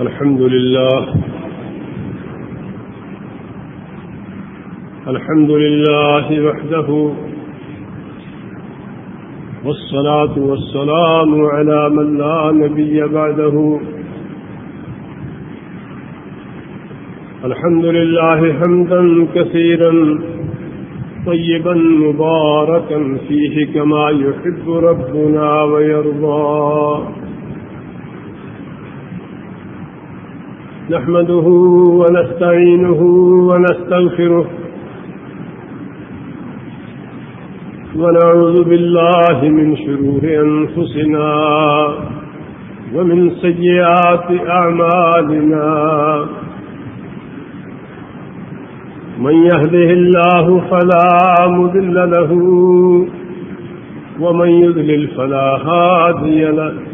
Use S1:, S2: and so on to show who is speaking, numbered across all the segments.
S1: الحمد لله. الحمد لله وحده. والصلاة والسلام على من لا نبي بعده. الحمد لله حمدا كثيرا، طيبا مباركا فيه كما يحب ربنا ويرضى. نحمده ونستعينه ونستغفره ونعوذ بالله من شرور أنفسنا ومن سيئات أعمالنا. من يهده الله فلا مذل له ومن يذلل فلا هادي له.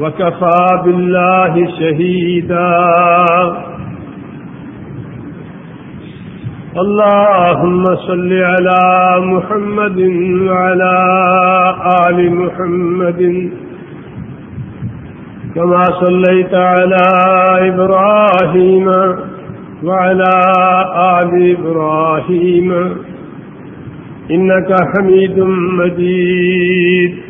S1: وكفى بالله شهيدا اللهم صل على محمد وعلى آل محمد. كما صليت على إبراهيم وعلى آل إبراهيم إنك حميد مجيد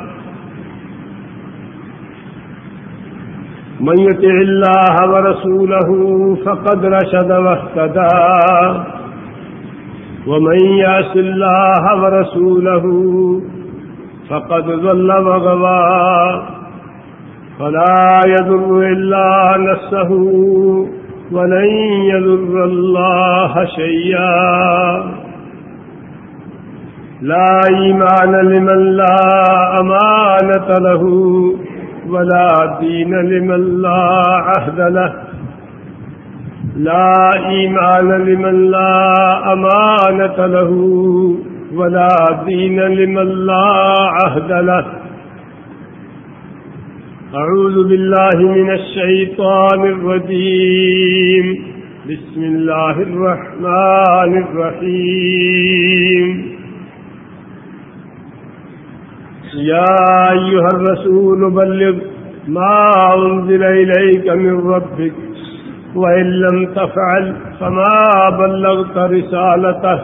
S1: من يطع الله ورسوله فقد رشد واهتدى. ومن يعص الله ورسوله فقد ظل وغوى. فلا يضر إلا نفسه ولن يضر الله شيئا. لا إيمان لمن لا أمانة له. ولا دين لمن لا عهد له. لا إيمان لمن لا أمانة له. ولا دين لمن لا عهد له. أعوذ بالله من الشيطان الرجيم. بسم الله الرحمن الرحيم. يا أيها الرسول بلغ ما أنزل إليك من ربك، وإن لم تفعل فما بلغت رسالته.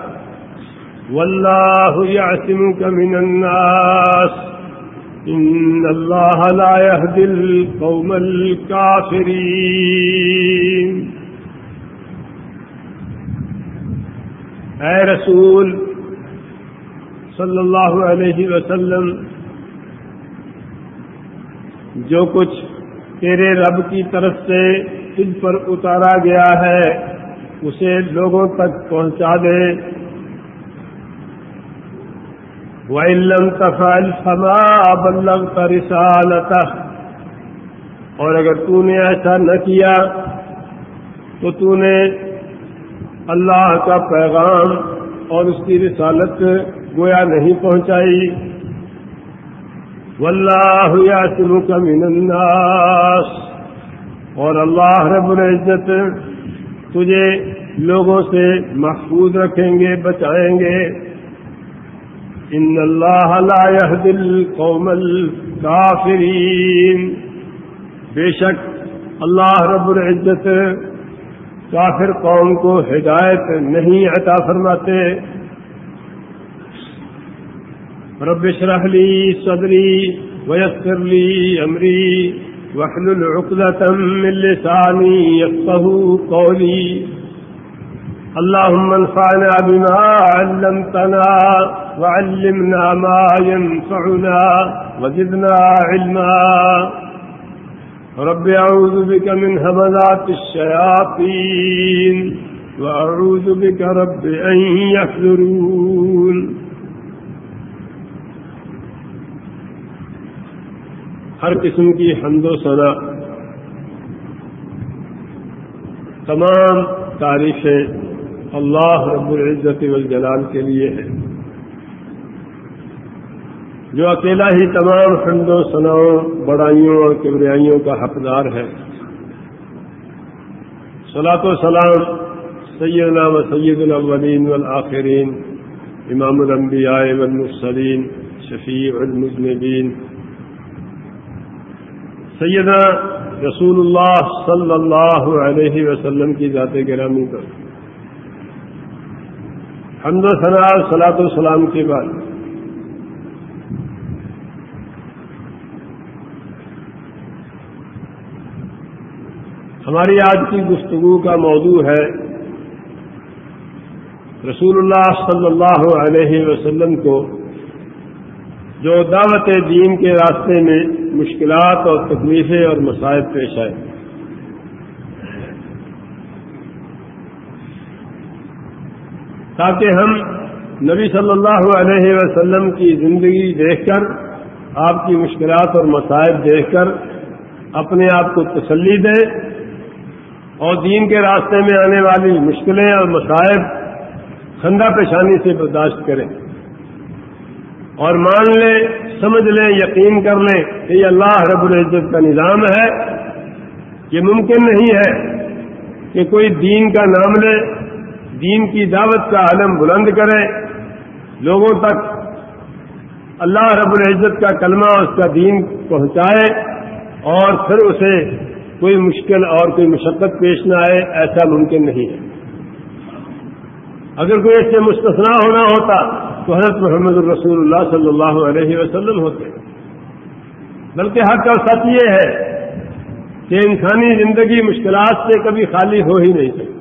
S1: والله يعتمك من الناس. إن الله لا يهدي القوم الكافرين. اے رسول صلی اللہ علیہ وسلم جو کچھ تیرے رب کی طرف سے تجھ پر اتارا گیا ہے، اسے لوگوں تک پہنچا دے۔ وَإِلَّمْ تَفْعَلْ فَمَا بَلَّغْتَ رِسَالَتَهُ۔ اور اگر تو نے ایسا نہ کیا، تو تو نے اللہ کا پیغام اور اس کی رسالت گویا نہیں پہنچائی۔ واللہ یعصمک من الناس۔ اور اللہ رب العزت تجھے لوگوں سے محفوظ رکھیں گے، بچائیں گے۔ ان اللہ لا يهدي القوم الكافرین بے شک اللہ رب العزت کافر قوم کو ہدایت نہیں عطا فرماتے۔ رب اشرح لي صدري ويسر لي امري واحلل عقدة من لساني يفقهوا قولي. اللهم انفعنا بما علمتنا وعلمنا ما ينفعنا وزدنا علما. رب أعوذ بك من همذات الشياطين وأعوذ بك رب أن يحذرون. ہر قسم کی حمد و ثنا۔ تمام تعریفیں اللہ رب العزت والجلال کے لیے ہیں۔ جو اکیلا ہی تمام حمد و ثناؤں، بڑائیوں اور کبریائیوں کا حقدار ہے۔ صلاۃ و سلام سیدنا و سید الاولین والآخرین، امام الانبیاء والمرسلین، شفیع المذنبین سیدنا رسول اللہ صلی اللہ علیہ وسلم کی ذات گرامی پر۔ حمد و ثناء صلاۃ و سلام کے بعد۔ ہماری آج کی گفتگو کا موضوع ہے رسول اللہ صلی اللہ علیہ وسلم کو جو دعوت دین کے راستے میں مشکلات اور تکلیفیں اور مسائل پیش آئے۔ تاکہ ہم نبی صلی اللہ علیہ وسلم کی زندگی دیکھ کر، آپ کی مشکلات اور مسائل دیکھ کر اپنے آپ کو تسلی دیں اور دین کے راستے میں آنے والی مشکلیں اور مسائب خندہ پیشانی سے برداشت کریں۔ اور مان لیں، سمجھ لیں، یقین کر لیں کہ یہ اللہ رب العزت کا نظام ہے، یہ ممکن نہیں ہے کہ کوئی دین کا نام لے، دین کی دعوت کا علم بلند کرے، لوگوں تک اللہ رب العزت کا کلمہ اس کا دین پہنچائے اور پھر اسے کوئی مشکل اور کوئی مشقت پیش نہ آئے، ایسا ممکن نہیں ہے۔ اگر کوئی اس سے مستثنا ہونا ہوتا تو حضرت محمد الرسول اللہ صلی اللہ علیہ وسلم ہوتے بلکہ حق اور سچ یہ ہے کہ انسانی زندگی مشکلات سے کبھی خالی ہو ہی نہیں سکتی۔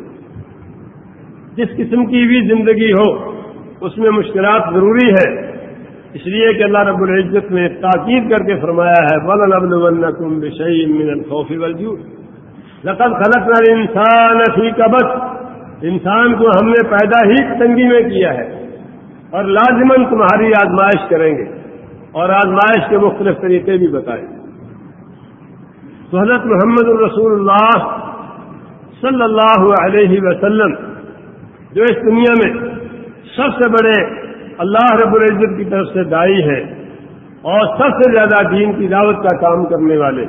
S1: جس قسم کی بھی زندگی ہو، اس میں مشکلات ضروری ہے اس لیے کہ اللہ رب العزت نے تاکید کر کے فرمایا ہے بل کم بشئی من الخوف والجوع۔ لقد خلقنا الانسان فی انسان کو ہم نے پیدا ہی تنگی میں کیا ہے۔ اور لازمن تمہاری آزمائش کریں گے اور آزمائش کے مختلف طریقے بھی بتائیں تو حضرت محمد الرسول اللہ صلی اللہ علیہ وسلم، جو اس دنیا میں سب سے بڑے اللہ رب العزت کی طرف سے دائی ہے اور سب سے زیادہ دین کی دعوت کا کام کرنے والے،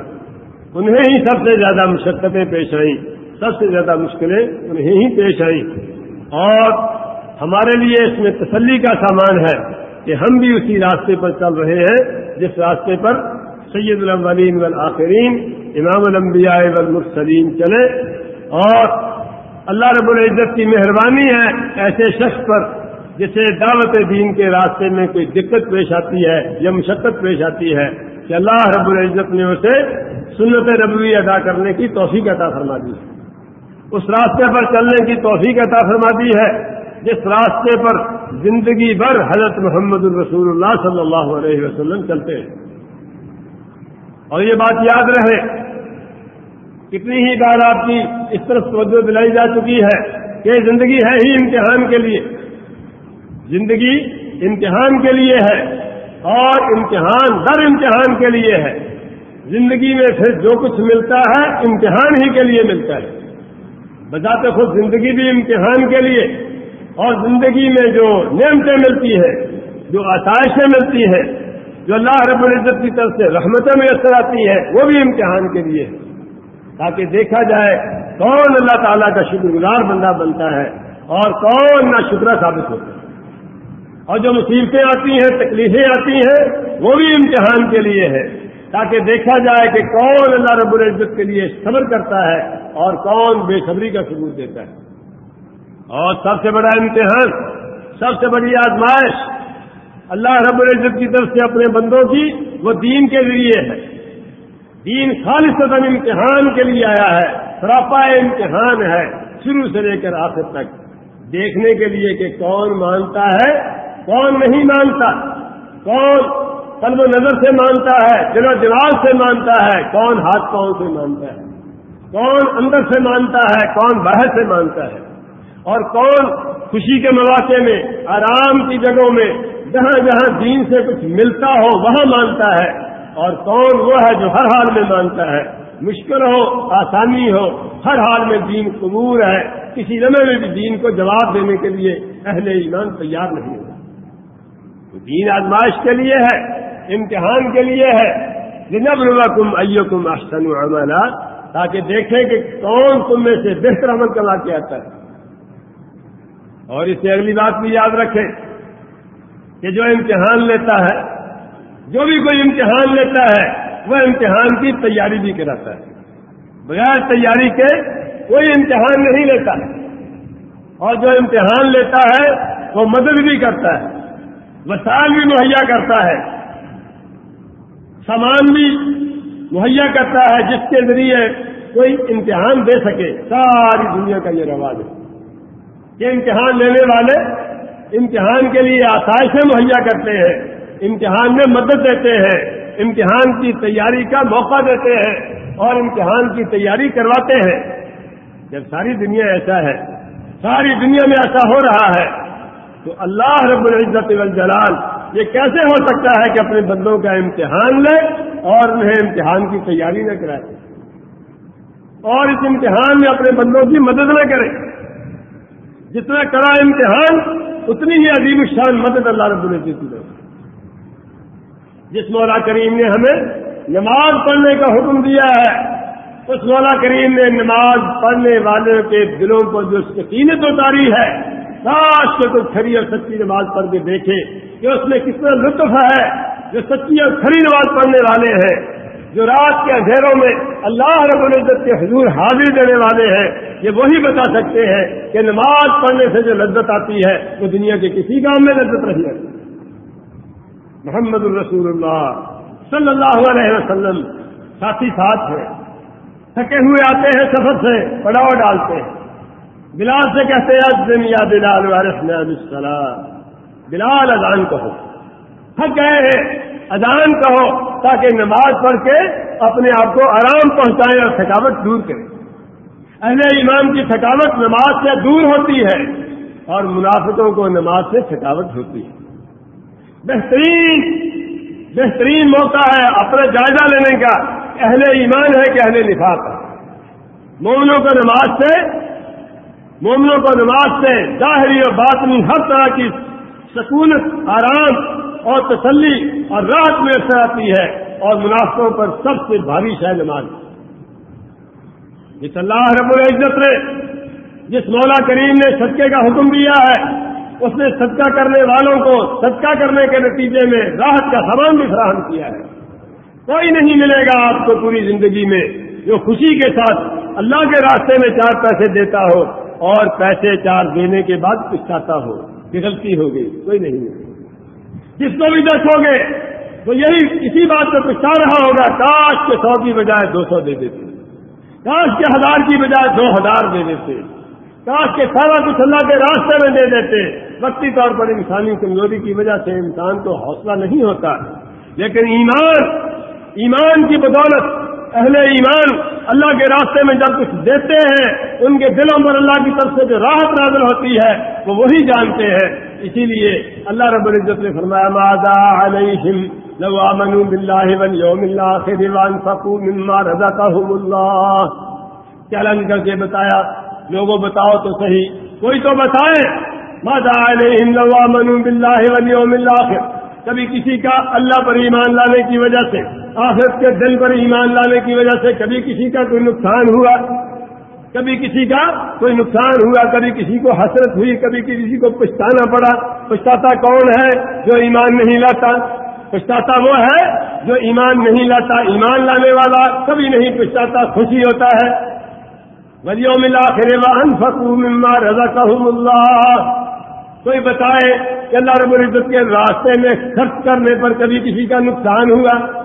S1: انہیں ہی سب سے زیادہ مشقتیں پیش آئیں، سب سے زیادہ مشکلیں انہیں ہی پیش آئیں۔ اور ہمارے لیے اس میں تسلی کا سامان ہے کہ ہم بھی اسی راستے پر چل رہے ہیں، جس راستے پر سید الاولین والآخرین، امام الانبیاء والمرسلین چلے۔ اور اللہ رب العزت کی مہربانی ہے ایسے شخص پر جسے دعوت دین کے راستے میں کوئی دقت پیش آتی ہے یا مشقت پیش آتی ہے کہ اللہ رب العزت نے اسے سنت ربوی ادا کرنے کی توفیق عطا فرما دی۔ ہے اس راستے پر چلنے کی توفیق عطا فرما دی ہے۔ جس راستے پر زندگی بھر حضرت محمد الرسول اللہ صلی اللہ علیہ وسلم چلتے ہیں۔ اور یہ بات یاد رہے، کتنی ہی بار آپ کی اس طرف توجہ دلائی جا چکی ہے کہ زندگی ہے ہی امتحان کے لیے۔ زندگی امتحان کے لیے ہے اور امتحان در امتحان کے لیے ہے۔ زندگی میں پھر جو کچھ ملتا ہے امتحان ہی کے لیے ملتا ہے۔ بجاتے خود زندگی بھی امتحان کے لیے۔ اور زندگی میں جو نعمتیں ملتی ہے جو آسائشیں ملتی ہیں، جو اللہ رب العزت کی طرف سے رحمتیں میسر آتی ہے وہ بھی امتحان کے لیے۔ تاکہ دیکھا جائے کون اللہ تعالیٰ کا شکر گزار بندہ بنتا ہے اور کون نہ شکرہ ثابت ہوتا ہے۔ اور جو مصیبتیں آتی ہیں، تکلیفیں آتی ہیں، وہ بھی امتحان کے لیے ہے تاکہ دیکھا جائے کہ کون اللہ رب العزت کے لیے صبر کرتا ہے اور کون بے صبری کا ثبوت دیتا ہے۔ اور سب سے بڑا امتحان سب سے بڑی آزمائش اللہ رب العزت کی طرف سے اپنے بندوں کی، وہ دین کے ذریعے ہے۔ دین خالص امتحان کے لیے آیا ہے سراپا امتحان ہے، شروع سے لے کر آخر تک۔ دیکھنے کے لیے کہ کون مانتا ہے، کون نہیں مانتا۔ کون قلب و نظر سے مانتا ہے، دل و دماغ سے مانتا ہے، کون ہاتھ پاؤں سے مانتا ہے۔ کون اندر سے مانتا ہے، کون باہر سے مانتا ہے۔ اور کون خوشی کے مواقع میں، آرام کی جگہوں میں، جہاں جہاں دین سے کچھ ملتا ہو، وہاں مانتا ہے۔ اور کون وہ ہے جو ہر حال میں مانتا ہے۔ مشکل ہو، آسانی ہو، ہر حال میں دین قبور ہے۔ کسی لمحے میں بھی دین کو جواب دینے کے لیے اہل ایمان تیار نہیں ہو دین آزمائش کے لیے ہے، امتحان کے لیے ہے۔ جنب کم ایو کم تاکہ دیکھیں کہ کون تم میں سے بہتر عمل کروا کے آتا ہے۔ اور اس سے اگلی بات بھی یاد رکھیں کہ جو امتحان لیتا ہے، جو بھی کوئی امتحان لیتا ہے، وہ امتحان کی تیاری بھی کراتا ہے۔ بغیر تیاری کے کوئی امتحان نہیں لیتا۔ اور جو امتحان لیتا ہے، وہ مدد بھی کرتا ہے وسائل بھی مہیا کرتا ہے، سامان بھی مہیا کرتا ہے، جس کے ذریعے کوئی امتحان دے سکے۔ ساری دنیا کا یہ رواج ہے۔ کہ امتحان لینے والے امتحان کے لیے آسائشیں مہیا کرتے ہیں، امتحان میں مدد دیتے ہیں، امتحان کی تیاری کا موقع دیتے ہیں اور امتحان کی تیاری کرواتے ہیں۔ جب ساری دنیا ایسا ہے، ساری دنیا میں ایسا ہو رہا ہے، تو اللہ رب العزت والجلال یہ کیسے ہو سکتا ہے کہ اپنے بندوں کا امتحان لے اور انہیں امتحان کی تیاری نہ کرائے؟ اور اس امتحان میں اپنے بندوں کی مدد نہ کرے۔ جتنا کرا امتحان، اتنی ہی عظیم شان مدد اللہ رب العزت نے جس مولا کریم نے ہمیں نماز پڑھنے کا حکم دیا ہے، اس مولا کریم نے نماز پڑھنے والوں کے دلوں کو جو سکینت اتاری ہے کاش کے کوئی کھری اور سچی نماز پڑھ کے دیکھے کہ اس میں کتنا لطف ہے، جو سچی اور کھری نماز پڑھنے والے ہیں۔ جو رات کے اندھیروں میں اللہ رب العزت کے حضور حاضر دینے والے ہیں، یہ وہی بتا سکتے ہیں کہ نماز پڑھنے سے جو لذت آتی ہے، وہ دنیا کے کسی کام میں لذت رہی ہے۔ محمد الرسول اللہ صلی اللہ علیہ وسلم ساتھی ساتھ ہیں۔ تھکے ہوئے آتے ہیں، سفر سے پڑاؤ ڈالتے ہیں۔ بلال سے کہتے ہیں یا بلال السلام بلال اذان کہو تھک گئے ہیں۔ اذان کہو تاکہ نماز پڑھ کے اپنے آپ کو آرام پہنچائیں اور تھکاوٹ دور کریں۔ اہل ایمان کی تھکاوٹ نماز سے دور ہوتی ہے اور منافقوں کو نماز سے تھکاوٹ ہوتی ہے۔ بہترین بہترین موقع ہے اپنا جائزہ لینے کا۔ اہل ایمان ہے کہ اہل نفاق ہے۔ مومنوں کو نماز سے، مومنوں کو نماز سے ظاہری اور باطنی ہر طرح کی سکونت، آرام اور تسلی اور راحت میسر آتی ہے اور منافقوں پر سب سے بھاری شہ نماز۔ جس اللہ رب العزت نے جس مولا کریم نے صدقے کا حکم دیا ہے، اس نے صدقہ کرنے والوں کو صدقہ کرنے کے نتیجے میں راحت کا سامان بھی فراہم کیا ہے۔ کوئی نہیں ملے گا آپ کو پوری زندگی میں جو خوشی کے ساتھ اللہ کے راستے میں چار پیسے دیتا ہو اور پیسے چار دینے کے بعد پچھاتا ہو۔ کہ غلطی ہو گئی، کوئی نہیں جس کو بھی دس ہو گئے تو یہی اسی بات کو پچھا رہا ہوگا، کاش کے سو کی بجائے دو سو دے دیتے، کاش کے ہزار کی بجائے دو ہزار دے دیتے، کاش کے سارا کچھ اللہ کے راستے میں دے دیتے۔ وقتی طور پر انسانی کمزوری کی وجہ سے انسان کو حوصلہ نہیں ہوتا۔ لیکن ایمان ایمان کی بدولت، اہل ایمان اللہ کے راستے میں جب کچھ دیتے ہیں، ان کے دلوں پر اللہ کی طرف سے جو راحت نازل ہوتی ہے، وہ وہی جانتے ہیں۔ اسی لیے اللہ رب العزت نے فرمایا مادا علیہم لو آمنوا باللہ والیوم الاخر وانفقوا مما رزقهم اللہ. چلن کر کے بتایا، لوگوں بتاؤ تو صحیح، کوئی تو بتائے مادا علیہم لو آمنوا باللہ والیوم الاخر. کبھی کسی کا اللہ پر ایمان لانے کی وجہ سے، آخرت کے دن پر ایمان لانے کی وجہ سے کبھی کسی کا کوئی نقصان ہوا کبھی کسی کا کوئی نقصان ہوا، کبھی کسی کو حسرت ہوئی، کبھی کسی کو پچھتانا پڑا۔ پچھتاتا کون ہے جو ایمان نہیں لاتا؟ پچھتاتا وہ ہے جو ایمان نہیں لاتا۔ ایمان لانے والا کبھی نہیں پچھتاتا، خوشی ہوتا ہے۔ ولیوں ملا پھر مما رضا اللہ۔ کوئی بتائے کہ اللہ رب العزت کے راستے میں خرچ کرنے پر کبھی کسی کا نقصان ہوا؟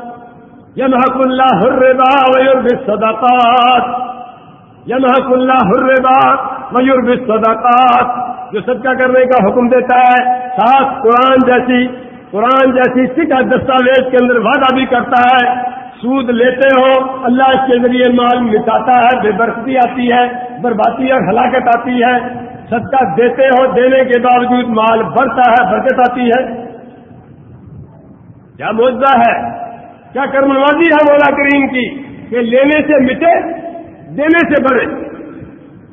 S1: یہ محک اللہ حربا صداقات یمحق اللہ حربا میور صداقات جو صدقہ کرنے کا حکم دیتا ہے، ساتھ قرآن جیسی قرآن جیسی سکھ دستاویز کے اندر وعدہ بھی کرتا ہے۔ سود لیتے ہو، اللہ اس کے ذریعے مال مٹاتا ہے، بے برفتی آتی ہے، بربادی اور ہلاکت آتی ہے۔ صدقہ دیتے ہو، دینے کے باوجود مال بڑھتا ہے، برکت آتی ہے۔ کیا موجودہ ہے؟ کیا کرموازی ہے مولا کریم کی کہ لینے سے مٹے دینے سے بڑھے۔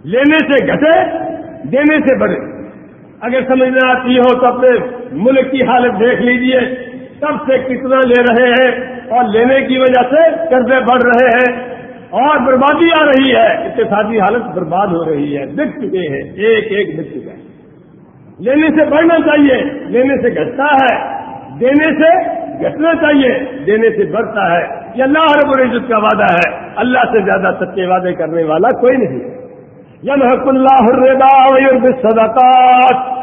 S1: لینے سے گھٹے، دینے سے بڑھے۔ اگر سمجھنا آتی ہو تو اپنے ملک کی حالت دیکھ لیجیے۔ کب سے کتنا لے رہے ہیں اور لینے کی وجہ سے قرضے بڑھ رہے ہیں۔ اور بربادی آ رہی ہے۔ اقتصادی حالت برباد ہو رہی ہے۔ دکھ چکے ہیں۔ ایک ایک دکھ چکا ہے۔ لینے سے بڑھنا چاہیے۔ لینے سے گھٹتا ہے۔ دینے سے گھٹنا چاہیے، دینے سے بڑھتا ہے۔ یہ اللہ رب العزت کا وعدہ ہے۔ اللہ سے زیادہ سچے وعدے کرنے والا کوئی نہیں۔ یم حق اللہ صداقات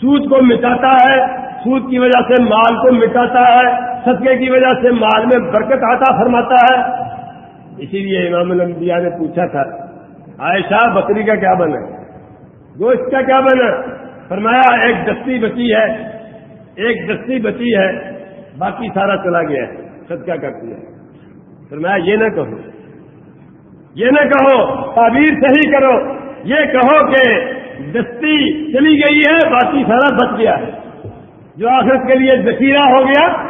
S1: سود کو مٹاتا ہے، سود کی وجہ سے مال کو مٹاتا ہے، صدقے کی وجہ سے مال میں برکت آتا فرماتا ہے۔ اسی لیے امام الانبیاء نے پوچھا تھا، عائشہ بکری کا کیا بنا؟ گوشت کا کیا بنا؟ فرمایا، ایک دستی بچی ہے۔ ایک دستی بچی ہے، باقی سارا چلا گیا ہے، صدقہ کرتی ہے۔ پھر میں یہ نہ کہوں یہ نہ کہو، تعبیر صحیح کرو۔ یہ کہو کہ دستی چلی گئی ہے، باقی سارا بچ گیا ہے۔ جو آخرت کے لیے ذخیرہ ہو گیا،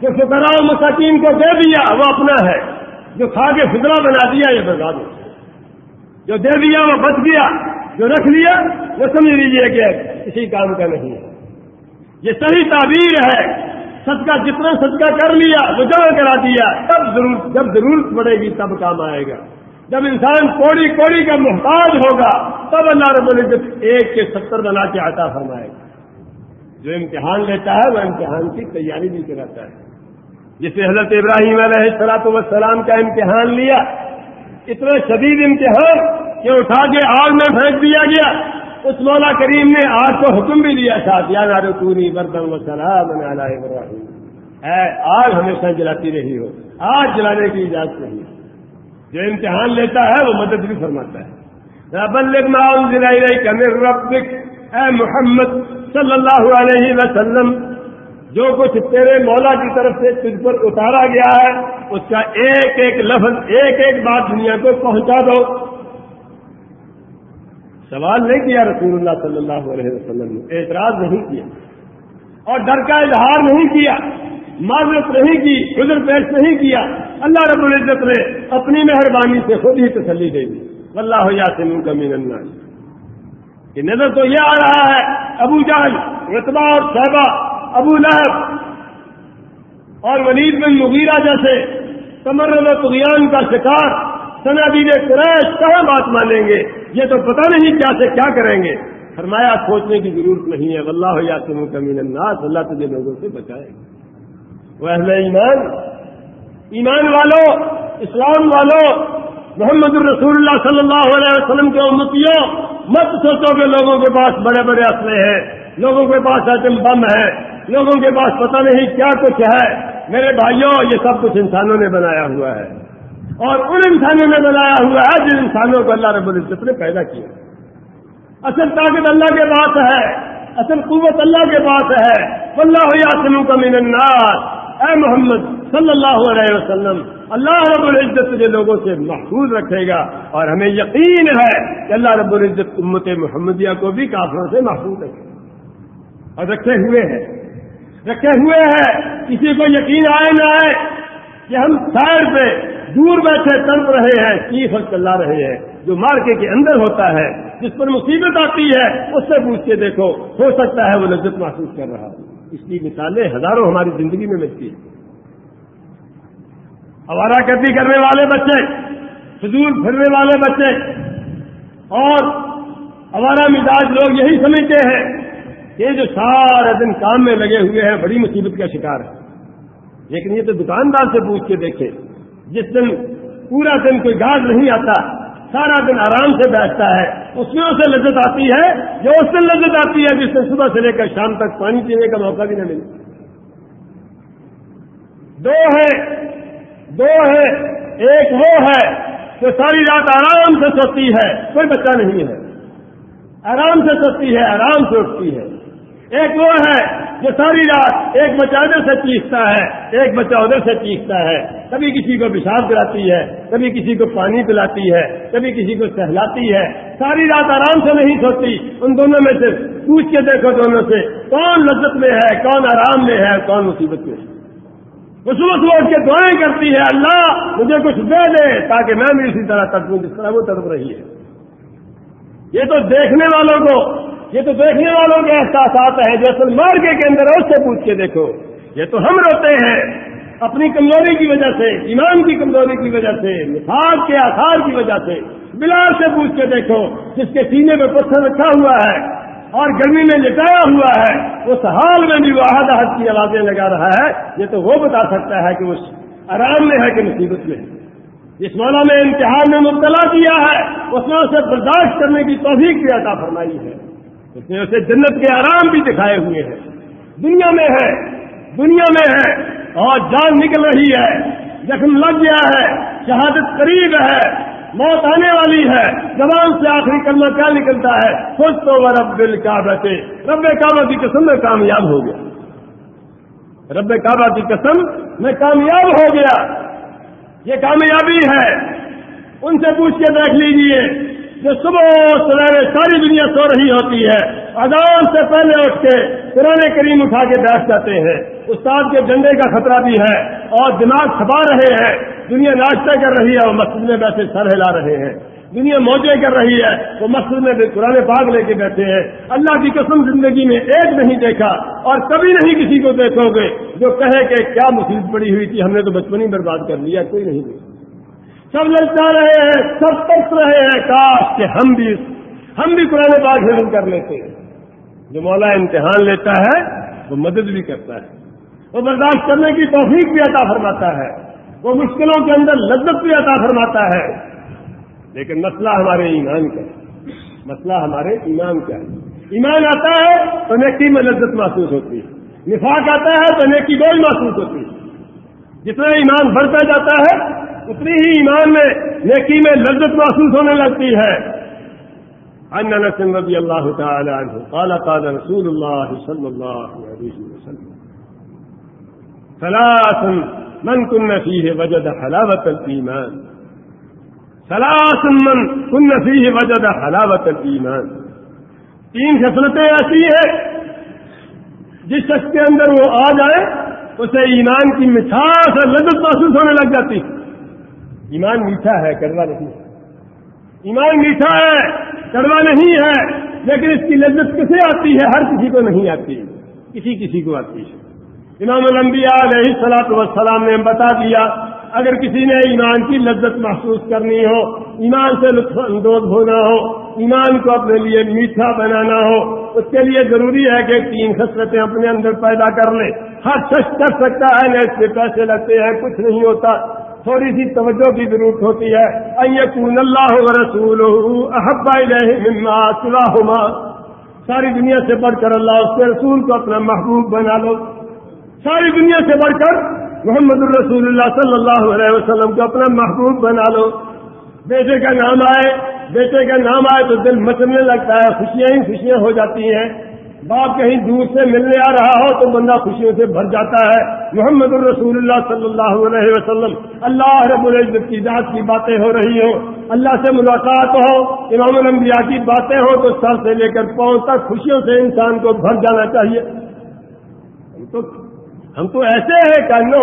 S1: کہ فکرا مساکین کو دے دیا، وہ اپنا ہے۔ جو کھا کے فکرا بنا دیا، یہ برباد ہو جو دے دیا، وہ بچ گیا۔ جو رکھ لیا، وہ سمجھ لیجیے کہ کسی کام کا نہیں ہے۔ یہ صحیح تعبیر ہے۔ صدقہ جتنا صدقہ کر لیا، وہ جمع کرا دیا۔ تب ضرور، جب ضرورت پڑے گی، تب کام آئے گا۔ جب انسان کوڑی کوڑی کا محتاج ہوگا، تب اللہ رب العزت ایک کے ستر بنا کے آتا فرمائے گا۔ جو امتحان لیتا ہے، وہ امتحان کی تیاری بھی کراتا ہے۔ جسے حضرت ابراہیم علیہ سلاط وسلام کا امتحان لیا، اتنا شدید امتحان کہ اٹھا کے آگ میں پھینک دیا گیا۔ اس مولا کریم نے آج کو حکم بھی دیا تھا، یا پوری بردم و سلام اے آگ ہمیشہ جلاتی رہی ہو، آج جلانے کی اجازت نہیں۔ جو امتحان لیتا ہے، وہ مدد بھی فرماتا ہے۔ ربک۔ اے محمد صلی اللہ علیہ وسلم، جو کچھ تیرے مولا کی طرف سے تجھ پر اتارا گیا ہے، اس کا ایک ایک لفظ، ایک ایک بات دنیا کو پہنچا دو۔ سوال نہیں کیا رسول اللہ صلی اللہ علیہ وسلم نے، اعتراض نہیں کیا اور ڈر کا اظہار نہیں کیا، معذرت نہیں کی، گزر پیش نہیں کیا۔ اللہ رب العزت نے اپنی مہربانی سے خود ہی تسلی دے دی۔ اللہ یاسم کا مین اللہ کہ نظر تو یہ آ رہا ہے، ابو جان رتبا اور صحبہ ابو لہب اور ولید بن مغیرہ جیسے کمر تغیان کا شکار سنادی قریش، کہاں بات مانیں گے؟ یہ تو پتہ نہیں کیا سے کیا کریں گے۔ فرمایا سوچنے کی ضرورت نہیں ہے۔ واللہ یا تم کمین الناس، اللہ تجھے لوگوں سے بچائے گا۔ وہ ایمان ایمان والوں اسلام والوں محمد الرسول اللہ صلی اللہ علیہ وسلم کے امتیوں، مت سوچو کہ لوگوں کے پاس بڑے بڑے اصلے ہیں، لوگوں کے پاس ایٹم بم ہے، لوگوں کے پاس پتہ نہیں کیا کچھ ہے۔ میرے بھائیوں، یہ سب کچھ انسانوں نے بنایا ہوا ہے۔ اور ان انسانوں نے بنایا ہوا ہے جن انسانوں کو اللہ رب العزت نے پیدا کیا۔ اصل طاقت اللہ کے پاس ہے، اصل قوت اللہ کے پاس ہے۔ اللہ یاسم کا من الناس۔ اے محمد صلی اللہ علیہ وسلم، اللہ رب العزت تجھے لوگوں سے محفوظ رکھے گا اور ہمیں یقین ہے کہ اللہ رب العزت امت محمدیہ کو بھی کافروں سے محفوظ رکھے۔ اور رکھے ہوئے ہیں۔ رکھے ہوئے ہیں۔ کسی کو یقین آئے نہ آئے کہ ہم سائڈ پہ دور بیٹھے تڑپ رہے ہیں، چیخ اور چلا رہے ہیں۔ جو مارکے کے اندر ہوتا ہے، جس پر مصیبت آتی ہے، اس سے پوچھ کے دیکھو، ہو سکتا ہے وہ لذت محسوس کر رہا اس کی مثالیں ہزاروں ہماری زندگی میں ملتی ہیں۔ آوارہ گردی کرنے والے بچے، فضول پھرنے والے بچے، اور ہمارا مزاج لوگ یہی سمجھتے ہیں کہ جو سارا دن کام میں لگے ہوئے ہیں، بڑی مصیبت کا شکار ہے لیکن یہ تو دکاندار سے پوچھ کے دیکھے۔ جس دن پورا دن کوئی گاز نہیں آتا، سارا دن آرام سے بیٹھتا ہے، اس میں اسے لذت آتی ہے، جو اس دن لذت آتی ہے، جس سے صبح سے لے کر شام تک پانی پینے کا موقع بھی نہ ملے۔ دو ہے دو ہے، ایک وہ ہے جو ساری رات آرام سے سوتی ہے، کوئی بچہ نہیں ہے۔ آرام سے سوتی ہے، آرام سے اٹھتی ہے۔ ایک وہ ہے جو ساری رات ایک بچہ ادھر سے چیختا ہے، ایک بچہ ادھر سے چیختا ہے۔ کبھی کسی کو پیشاب پلاتی ہے، کبھی کسی کو پانی پلاتی ہے، کبھی کسی کو سہلاتی ہے۔ ساری رات آرام سے نہیں سوتی۔ ان دونوں میں سے پوچھ کے دیکھو دونوں سے، کون لذت میں ہے، کون آرام میں ہے، کون مصیبت میں ہے۔ وہ صبح صبح اٹھ کے دعائیں کرتی ہے، اللہ مجھے کچھ دے دے تاکہ میں بھی اسی طرح تڑپوں، جس طرح وہ تڑپ رہی ہے۔ یہ تو دیکھنے والوں کو یہ تو دیکھنے والوں کے احساسات ہیں جو اصل مارکے کے اندر اس سے پوچھ کے دیکھو۔ یہ تو ہم روتے ہیں اپنی کمزوری کی وجہ سے، ایمان کی کمزوری کی وجہ سے مثال کے آثار کی وجہ سے۔ بلال سے پوچھ کے دیکھو، جس کے سینے میں پتھر رکھا ہوا ہے اور گرمی میں لٹایا ہوا ہے اس حال میں بھی وہ آہد کی آوازیں لگا رہا ہے۔ یہ تو وہ بتا سکتا ہے کہ وہ آرام میں ہے کہ مصیبت میں۔ جس مولا میں امتحان میں مبتلا کیا ہے، اس نے اسے برداشت کرنے کی توفیق بھی عطا فرمائی ہے۔ اس نے اسے جنت کے آرام بھی دکھائے ہوئے ہیں۔ دنیا میں ہے، دنیا میں ہے۔ اور جان نکل رہی ہے۔ زخم لگ گیا ہے۔ شہادت قریب ہے۔ موت آنے والی ہے۔ زبان سے آخری کرنا کیا نکلتا ہے؟ خود تو وہ رب دل کعبہ رب کعبہ کی قسم میں کامیاب ہو گیا۔ رب کعبہ کی قسم میں کامیاب ہو گیا۔ یہ کامیابی ہے۔ ان سے پوچھ کے دیکھ لیجیے۔ جو صبح سویرے ساری دنیا سو رہی ہوتی ہے، اذان سے پہلے اٹھ کے پرانے کریم اٹھا کے بیٹھ جاتے ہیں۔ استاد کے جھنڈے کا خطرہ بھی ہے اور دماغ چھپا رہے ہیں۔ دنیا ناشتہ کر رہی ہے وہ مسجد میں بیٹھے سر ہلا رہے ہیں۔ دنیا موجے کر رہی ہے وہ مسجد میں قرآن پاک لے کے بیٹھے ہیں۔ اللہ کی قسم زندگی میں ایک نہیں دیکھا اور کبھی نہیں کسی کو دیکھو گے جو کہے کہ کیا مصیبت پڑی ہوئی تھی، ہم نے تو بچپن ہی برباد کر لیا، کوئی نہیں دیکھا۔ سب للچا رہے ہیں، سب تک رہے ہیں۔ کاش کہ ہم بھی ہم بھی قرآن پاک حضم کر لیتے۔ ہیں جو مولا امتحان لیتا ہے، وہ مدد بھی کرتا ہے۔ وہ برداشت کرنے کی توفیق بھی عطا فرماتا ہے۔ وہ مشکلوں کے اندر لذت بھی عطا فرماتا ہے۔ لیکن مسئلہ ہمارے ایمان کا ہے۔ مسئلہ ہمارے ایمان کا ہے۔ ایمان آتا ہے تو نیکی میں لذت محسوس ہوتی ہے۔ نفاق آتا ہے تو نیکی بوجھ محسوس ہوتی ہے۔ جتنا ایمان بڑھتا جاتا ہے اتنی ہی ایمان میں نیکی میں لذت محسوس ہونے لگتی ہے۔ ان انس رضی اللہ تعالی عنہ قال قال رسول اللہ صلی اللہ علیہ وسلم ثلاث من كن فيه وجد حلاوة الإيمان ثلاث من كن فيه وجد حلاوة الإيمان تین خصلتیں ایسی ہیں، جس شخص کے اندر وہ آ جائے، اسے ایمان کی مٹھاس اور لذت محسوس ہونے لگ جاتی۔ ہے ایمان میٹھا ہے، کڑوا نہیں۔ ہے ایمان میٹھا ہے، کڑوا نہیں ہے، لیکن اس کی لذت کسے آتی ہے؟ ہر کسی کو نہیں آتی۔ کسی کسی کو آتی ہے۔ امام الانبیاء علیہ سلاط وسلام نے بتا دیا، اگر کسی نے ایمان کی لذت محسوس کرنی ہو، ایمان سے لطف اندوز ہونا ہو، ایمان کو اپنے لیے میٹھا بنانا ہو، اس کے لیے ضروری ہے کہ تین خسرتیں اپنے اندر پیدا کر لیں ہر شخص کر سکتا ہے، نہ اس سے پیسے لگتے ہیں، کچھ نہیں ہوتا۔ تھوڑی سی توجہ کی ضرورت ہوتی ہے۔ ایکون اللہ رسول احبا صلاحما ساری دنیا سے بڑھ کر اللہ اس کے رسول کو اپنا محبوب بنا لو۔ ساری دنیا سے بڑھ کر محمد الرسول اللہ صلی اللہ علیہ وسلم کو اپنا محبوب بنا لو۔ بیٹے کا نام آئے، بیٹے کا نام آئے تو دل مچلنے لگتا ہے، خوشیاں ہی خوشیاں ہو جاتی ہیں۔ باپ کہیں دور سے ملنے آ رہا ہو تو بندہ خوشیوں سے بھر جاتا ہے۔ محمد الرسول اللہ صلی اللہ علیہ وسلم، اللہ رب العزت کی ذات کی باتیں ہو رہی ہوں۔ اللہ سے ملاقات ہو، امام الانبیاء کی باتیں ہوں تو سر سے لے کر پاؤں تک خوشیوں سے انسان کو بھر جانا چاہیے۔ ہم تو ہم تو ایسے ہیں کہ اللہ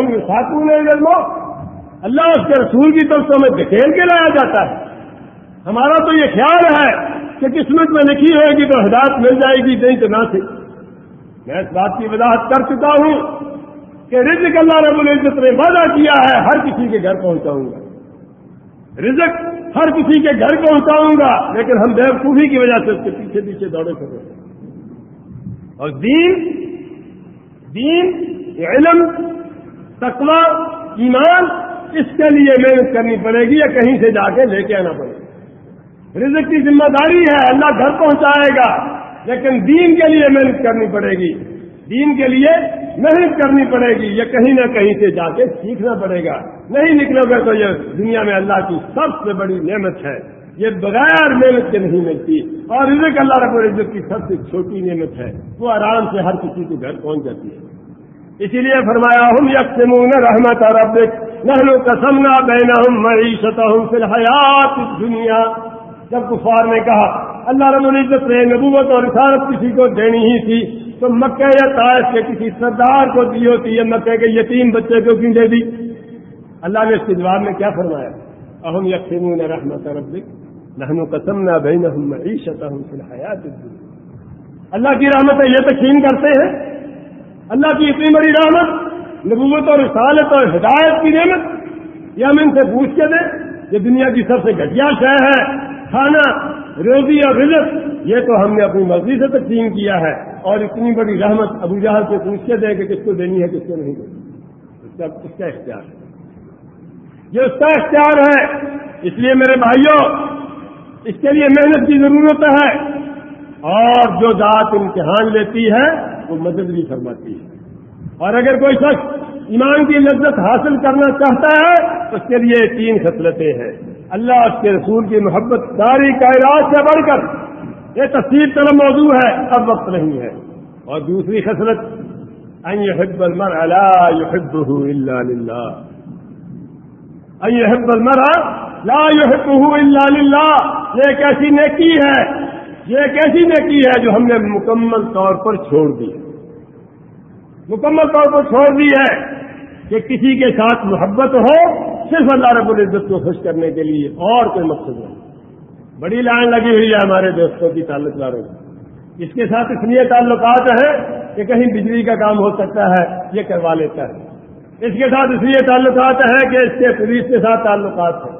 S1: اللہ اس کے رسول کی طرف سے ہمیں دکھیل کے لایا جاتا ہے۔ ہمارا تو یہ خیال ہے کہ قسمت میں لکھی ہوئے گی تو ہدایت مل جائے گی، نہیں تو نہ تھی۔ میں اس بات کی وضاحت کر چکا ہوں کہ رزق اللہ رب العزت نے وعدہ کیا ہے، ہر کسی کے گھر پہنچاؤں گا۔ رزق ہر کسی کے گھر پہنچاؤں گا، لیکن ہم بیوقوفی کی وجہ سے اس کے پیچھے پیچھے دوڑے کر رہے ہیں اور دین دین، علم، تقوی، ایمان، اس کے لیے محنت کرنی پڑے گی یا کہیں سے جا کے لے کے آنا پڑے گا۔ رزق کی ذمہ داری ہے، اللہ گھر پہنچائے گا، لیکن دین کے لیے محنت کرنی پڑے گی۔ دین کے لیے محنت کرنی پڑے گی، یہ کہیں نہ کہیں سے جا کے سیکھنا پڑے گا۔ نہیں نکلو گے تو یہ دنیا میں اللہ کی سب سے بڑی نعمت ہے۔ یہ بغیر محنت کے نہیں ملتی۔ اور رزق اللہ رب العزت کی سب سے چھوٹی نعمت ہے۔ وہ آرام سے ہر کسی کے گھر پہنچ جاتی ہے۔ اسی لیے فرمایا، ہم یکسمون رحمت رب نہلو قسم نہ بہنا ہوں معیشت ہوں فی الحیات دنیا جب کفار نے کہا، اللہ رب العزت نے نبوت اور رسالت کسی کو دینی ہی تھی، تو مکہ یا تاش کے کسی سردار کو دی ہوتی ہے مکہ کے یتیم بچے کو کیوں دے دی؟ اللہ نے اس کے جواب میں کیا فرمایا؟ اہم یقین رحمت ربک نحن قسم نہ بھائی نہ معیشت فی الحیات اللہ کی رحمت یہ تقسیم کرتے ہیں۔ اللہ کی اتنی بڑی رحمت، نبوت اور رسالت اور ہدایت کی نعمت، یہ ہم ان سے پوچھ کے دیں۔ یہ دنیا کی سب سے گھٹیا شہ ہے۔ کھانا، روزی اور رزق، یہ تو ہم نے اپنی مرضی سے تقسیم کیا ہے۔ اور اتنی بڑی رحمت ابو جہاں سے پوچھ کے دے کہ کس کو دینی ہے، کس کو نہیں دینی۔ اس کا اس کا اختیار ہے۔ یہ اس کا اختیار ہے۔ اس لیے میرے بھائیوں، اس کے لیے محنت کی ضرورت ہے۔ اور جو ذات امتحان لیتی ہے، وہ مدد بھی فرماتی ہے۔ اور اگر کوئی شخص ایمان کی لذت حاصل کرنا چاہتا ہے تو اس کے لیے تین خصلتیں ہیں۔ اللہ اس کے رسول کی محبت ساری کائرات سے بڑھ کر یہ تفصیل طرح موضوع ہے، اب وقت نہیں ہے۔ اور دوسری خصلت، ان يحب المرء لا يحبه الا لله ان يحب المرء لا يحبه الا لله یہ ایک ایسی نیکی ہے، یہ ایک ایسی نیکی ہے جو ہم نے مکمل طور پر چھوڑ دی مکمل طور پر چھوڑ دی ہے کہ کسی کے ساتھ محبت ہو صرف اللہ رب العزت کو خوش کرنے کے لیے اور کوئی مقصد نہیں۔ بڑی لائن لگی ہوئی ہے ہمارے دوستوں کی تعلق داروں کی۔ اس کے ساتھ اس لیے تعلقات ہیں کہ کہیں بجلی کا کام ہو سکتا ہے، یہ کروا لیتا ہے۔ اس کے ساتھ اس لیے تعلقات ہیں کہ اس کے پولیس کے ساتھ تعلقات ہیں۔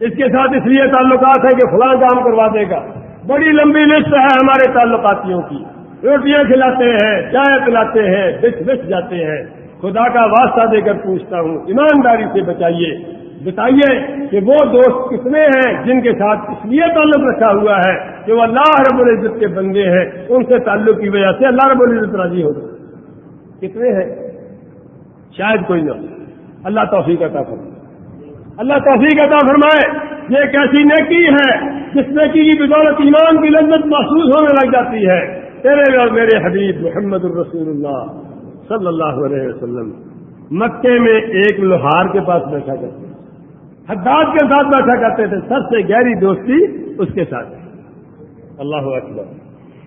S1: اس کے ساتھ اس لیے تعلقات ہیں کہ فلاں کام کروا دے گا۔ بڑی لمبی لسٹ ہے ہمارے تعلقاتیوں کی۔ روٹیاں کھلاتے ہیں، چائے پلاتے ہیں، بچ بچ جاتے ہیں۔ خدا کا واسطہ دے کر پوچھتا ہوں، ایمانداری سے بچائیے۔ بتائیے کہ وہ دوست کتنے ہیں جن کے ساتھ اس لیے تعلق رکھا ہوا ہے کہ وہ اللہ رب العزت کے بندے ہیں، ان سے تعلق کی وجہ سے اللہ رب العزت راضی ہو کتنے ہیں؟ شاید کوئی نہ اللہ توفیق عطا فرمائے۔ اللہ توفیق عطا فرمائے۔ یہ ایک ایسی نیکی ہے جس نیکی کی بدولت ایمان کی لذت محسوس ہونے لگ جاتی ہے۔ تیرے اور میرے حبیب محمد الرسول اللہ۔ صلی اللہ علیہ وسلم، مکے میں ایک لوہار کے پاس بیٹھا کرتے حداد کے ساتھ بیٹھا کرتے تھے۔ سب سے گہری دوستی اس کے ساتھ۔ اللہ اکبر۔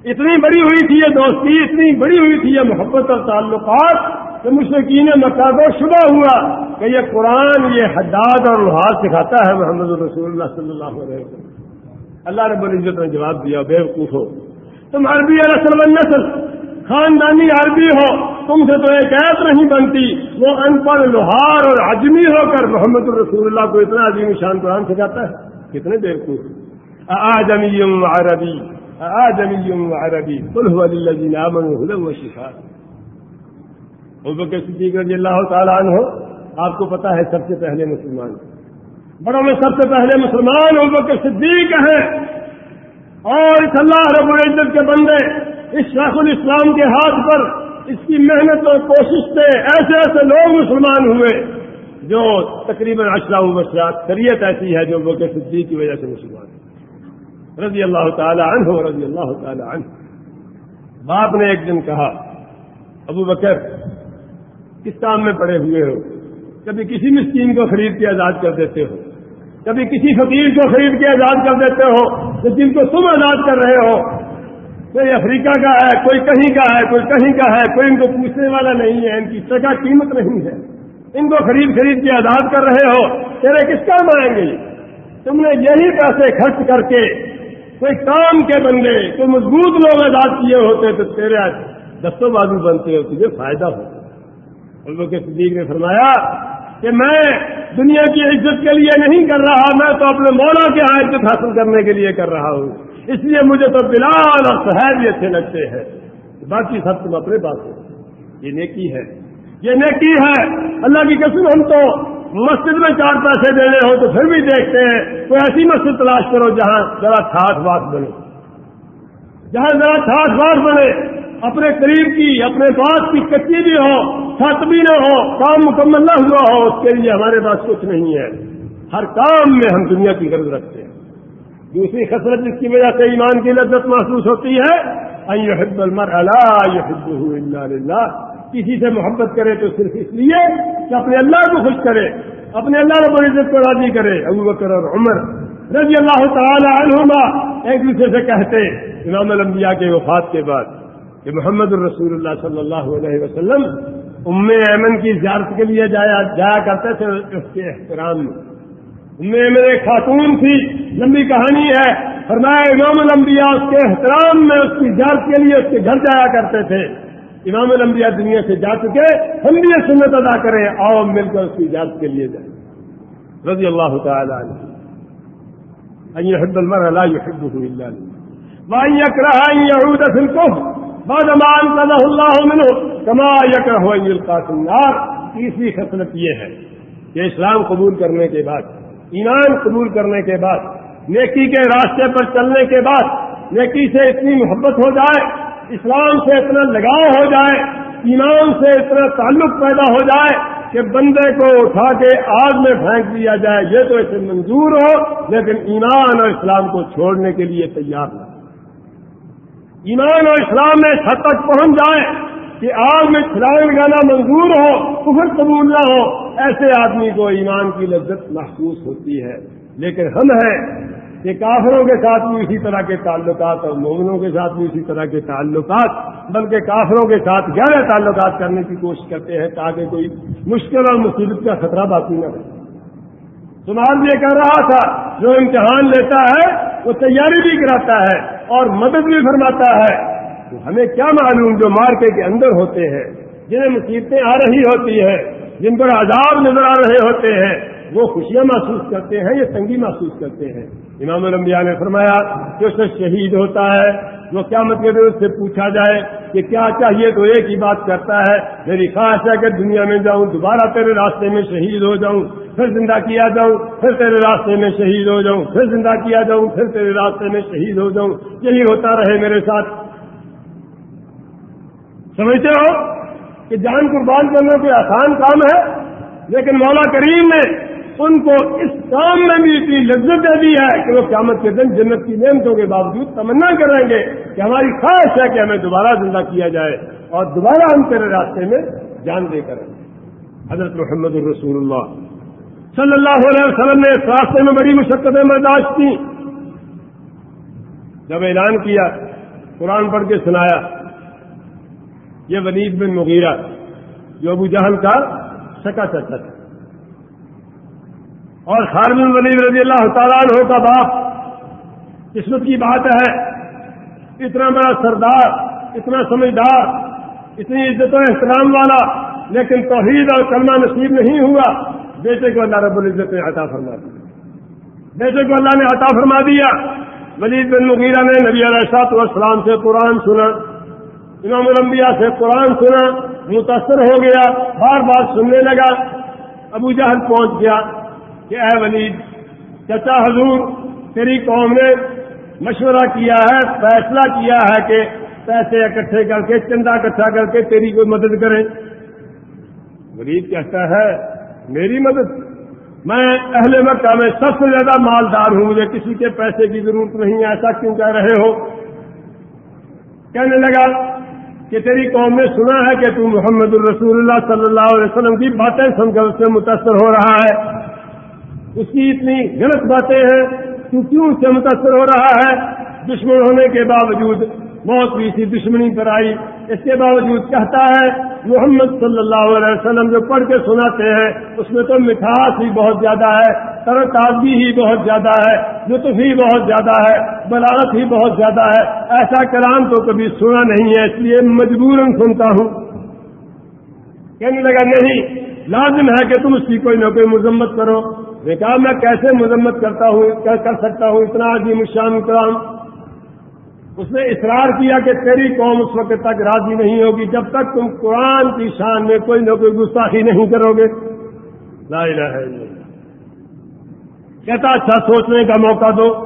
S1: اتنی بڑی ہوئی تھی یہ دوستی، اتنی بڑی ہوئی تھی یہ محبت اور تعلقات کہ مشرقین مکہ کو شبہ ہوا کہ یہ قرآن، یہ حداد اور لوہار سکھاتا ہے محمد رسول اللہ صلی اللہ علیہ وسلم۔ اللہ رب العزت نے جواب دیا، بے وقوف ہو۔ تم عربی رسل نسل خاندانی عربی ہو، تم سے تو ایک ایپ نہیں بنتی۔ وہ ان پڑھ لوہار اور عجمی ہو کر محمد الرسول اللہ کو اتنا عظیم شان قرآن سکھاتا ہے۔ کتنے دیر کو آجمی عربی آجمی عربی الذین آمنوا هدى وشفاء بکر صدیق رضی اللہ تعالیٰ عنہ، آپ کو پتا ہے سب سے پہلے مسلمان۔ بڑوں میں سب سے پہلے مسلمان ابو بکر صدیق ہیں۔ اور اس اللہ رب العزت کے بندے اس شیخ الاسلام کے ہاتھ پر اس کی محنت اور کوشش سے ایسے ایسے لوگ مسلمان ہوئے جو تقریباً اشرا بشرات شریعت ایسی ہے جو وہ کے صدیق کی وجہ سے مسلمان رضی اللہ تعالی عنہ رضی اللہ تعالی عنہ۔ باپ نے ایک دن کہا، ابو بکر، کس کام میں پڑے ہوئے ہو؟ کبھی کسی مسکین کو خرید کے آزاد کر دیتے ہو؟ کبھی کسی فقیر کو خرید کے آزاد کر دیتے ہو؟ جن کو تم آزاد کر رہے ہو کوئی افریقہ کا ہے، کوئی کہیں کا ہے، کوئی کہیں کا ہے، کوئی ان کو پوچھنے والا نہیں ہے، ان کی سگا قیمت نہیں ہے۔ ان کو خرید خرید کے آزاد کر رہے ہو، تیرے کس کام آئیں گے؟ تم نے یہی پیسے خرچ کر کے کوئی کام کے بندے، کوئی مضبوط لوگ آزاد کیے ہوتے تو تیرے دستوں بازو بنتے ہو، تجھے فائدہ ہوتا۔ کے صدیق نے فرمایا کہ میں دنیا کی عزت کے لیے نہیں کر رہا، میں تو اپنے مولا کے عزت حاصل کرنے کے لیے کر رہا ہوں۔ اس لیے مجھے تو بلال اور صحیح بھی اچھے لگتے ہیں۔ باقی سب تم اپنے پاس ہو۔ یہ نیکی ہے۔ یہ نیکی ہے۔ اللہ کی قسم، ہم تو مسجد میں چار پیسے دینے ہو تو پھر بھی دیکھتے ہیں۔ کوئی ایسی مسجد تلاش کرو جہاں ذرا ٹھاٹ بات بنے۔ جہاں ذرا ٹھاٹ بات بنے۔ اپنے قریب کی، اپنے پاس کی کچی بھی ہو، چھت بھی نہ ہو، کام مکمل نہ ہوا ہو، اس کے لیے ہمارے پاس کچھ نہیں ہے۔ ہر کام میں ہم دنیا کی غرض رکھتے ہیں۔ دوسری خسرت جس کی وجہ سے ایمان کی لذت محسوس ہوتی ہے المر اللہ کسی سے محبت کرے تو صرف اس لیے کہ اپنے اللہ کو خوش کرے، اپنے اللہ رب العزت کو راضی کرے۔ ابو بکر اور عمر رضی اللہ تعالی عنہما ایک دوسرے سے کہتے، امام الانبیاء کے وفات کے بعد کہ محمد الرسول اللہ صلی اللہ علیہ وسلم ام ایمن کی زیارت کے لیے جایا جایا کرتے تھے، اس کے احترام میں ام ایمن ایک خاتون تھی لمبی کہانی ہے فرمایا امام الانبیاء اس کے احترام میں اس کی زیارت کے لیے اس کے گھر جایا کرتے تھے۔ امام الانبیاء دنیا سے جا چکے، ہم بھی یہ سنت ادا کریں آؤ مل کر اس کی اجازت کے لیے جائیں۔ رضی اللہ تعالی يحب المرء لا يحبه الا وان يكره ان يعود في الكفر بعد ما انقذه الله منه كما يكره ان يلقى في النار۔ تیسری خصلت یہ ہے کہ اسلام قبول کرنے کے بعد ایمان قبول کرنے کے بعد، نیکی کے راستے پر چلنے کے بعد، نیکی سے اتنی محبت ہو جائے، اسلام سے اتنا لگاؤ ہو جائے، ایمان سے اتنا تعلق پیدا ہو جائے کہ بندے کو اٹھا کے آگ میں پھینک دیا جائے، یہ تو اسے منظور ہو، لیکن ایمان اور اسلام کو چھوڑنے کے لیے تیار نہ ایمان اور اسلام میں حد تک پہنچ جائے کہ آگ میں چھلانگ لگانا منظور ہو کفر قبول نہ ہو۔ ایسے آدمی کو ایمان کی لذت محسوس ہوتی ہے۔ لیکن ہم ہیں کہ کافروں کے ساتھ بھی اسی طرح کے تعلقات اور مومنوں کے ساتھ بھی اسی طرح کے تعلقات، بلکہ کافروں کے ساتھ گہرے تعلقات کرنے کی کوشش کرتے ہیں تاکہ کوئی مشکل اور مصیبت کا خطرہ باقی نہ رہے۔ سماج یہ کہہ رہا تھا، جو امتحان لیتا ہے وہ تیاری بھی کراتا ہے اور مدد بھی فرماتا ہے۔ ہمیں کیا معلوم جو مارکے کے اندر ہوتے ہیں، جنہیں مصیبتیں آ رہی ہوتی ہیں، جن پر عذاب نظر آ رہے ہوتے ہیں، وہ خوشیاں محسوس کرتے ہیں یا تنگی محسوس کرتے ہیں؟ امام الانبیاء نے فرمایا کہ اس سے شہید ہوتا ہے، وہ کیا مطلب اس سے پوچھا جائے کہ کیا چاہیے تو ایک ہی بات کرتا ہے، میری خواہش ہے کہ دنیا میں جاؤں، دوبارہ تیرے راستے میں شہید ہو جاؤں، پھر زندہ کیا جاؤں، پھر تیرے راستے میں شہید ہو جاؤں، پھر زندہ کیا جاؤں، پھر تیرے راستے میں شہید ہو جاؤں، یہی ہوتا رہے میرے ساتھ۔ سمجھتے ہو کہ جان قربان کرنا کوئی آسان کام ہے، لیکن مولا کریم نے ان کو اس کام میں بھی اتنی لذت دے دی ہے کہ وہ قیامت کے دن جنت کی نعمتوں کے باوجود تمنا کریں گے کہ ہماری خواہش ہے کہ ہمیں دوبارہ زندہ کیا جائے اور دوبارہ ہم تیرے راستے میں جان دے کریں۔ حضرت محمد الرسول اللہ صلی اللہ علیہ وسلم نے اس راستے میں بڑی مشقتیں برداشت کی جب اعلان کیا، قرآن پڑھ کے سنایا یہ ولید بن مغیرہ جو ابو جہل کا سکا چچا تھا۔ اور خارم الولید رضی اللہ تعالیٰ عنہ کا باپ۔ قسمت کی بات ہے، اتنا بڑا سردار، اتنا سمجھدار، اتنی عزت و احترام والا، لیکن توحید اور کلمہ نصیب نہیں ہوا۔ بیٹے کو اللہ رب العزت نے عطا فرما دیا۔ بیٹے کو اللہ نے عطا فرما دیا۔ ولید بن مغیرہ نے نبی علیہ والسلام سے قرآن سنا۔ امام الانبیاء سے قرآن سنا، متاثر ہو گیا، بار بار سننے لگا۔ ابو جہل پہنچ گیا کہ اے ولید، چچا حضور، تیری قوم نے مشورہ کیا ہے، فیصلہ کیا ہے کہ پیسے اکٹھے کر کے، چندہ اکٹھا کر کے تیری کوئی مدد کریں۔ ولید کہتا ہے، میری مدد؟ میں اہل مکہ میں سب سے زیادہ مالدار ہوں، مجھے کسی کے پیسے کی ضرورت نہیں، ایسا کیوں کہہ رہے ہو؟ کہنے لگا کہ تیری قوم نے سنا ہے کہ تم محمد الرسول اللہ صلی اللہ علیہ وسلم کی باتیں سن کر اس سے متاثر ہو رہا ہے۔ اس کی اتنی غلط باتیں ہیں، تو کیوں اس سے متاثر ہو رہا ہے؟ دشمن ہونے کے باوجود موت بھی سی دشمنی پر آئی۔ اس کے باوجود کہتا ہے، محمد صلی اللہ علیہ وسلم جو پڑھ کے سناتے ہیں، اس میں تو مٹھاس ہی بہت زیادہ ہے۔ تر تازگی ہی بہت زیادہ ہے، لطف ہی بہت زیادہ ہے، بلاغت ہی بہت زیادہ ہے۔ ایسا کلام تو کبھی سنا نہیں ہے، اس لیے مجبوراً سنتا ہوں۔ کہنے لگا، نہیں، لازم ہے کہ تم اس کی کوئی نہ کوئی مذمت کرو۔ میں کہا، میں کیسے مذمت کرتا ہوں کر سکتا ہوں؟ اتنا عظیم شان کرام اس نے اصرار کیا کہ تیری قوم اس وقت تک راضی نہیں ہوگی، جب تک تم قرآن کی شان میں کوئی نہ کوئی گستاخی نہیں کرو گے۔ لا الہ الا اللہ۔ کہتا اچھا سوچنے کا موقع دو۔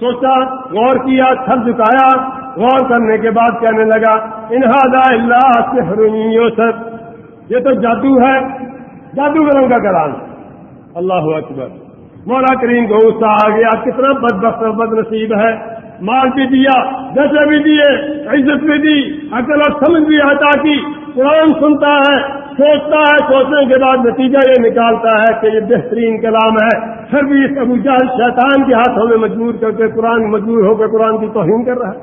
S1: سوچا، غور کیا تھر جھکایا۔ غور کرنے کے بعد کہنے لگا انہادا اللہ سے یہ تو جادو ہے جادوگروں کا کلام۔ اللہ اکبر۔ مولا کریم کو غصہ آ گیا، کتنا بد بخت بد نصیب ہے۔ مال بھی دیا، جیسے بھی دیے، عزت بھی دی، عقل اور سمجھ بھی عطا کی۔ قرآن سنتا ہے سوچتا ہے، سوچنے کے بعد نتیجہ یہ نکالتا ہے کہ یہ بہترین کلام ہے۔ پھر بھی اس ابو جہل شیطان کے ہاتھوں میں مجبور کر کے قرآن مجبور ہو کے قرآن کی توہین کر رہا ہے۔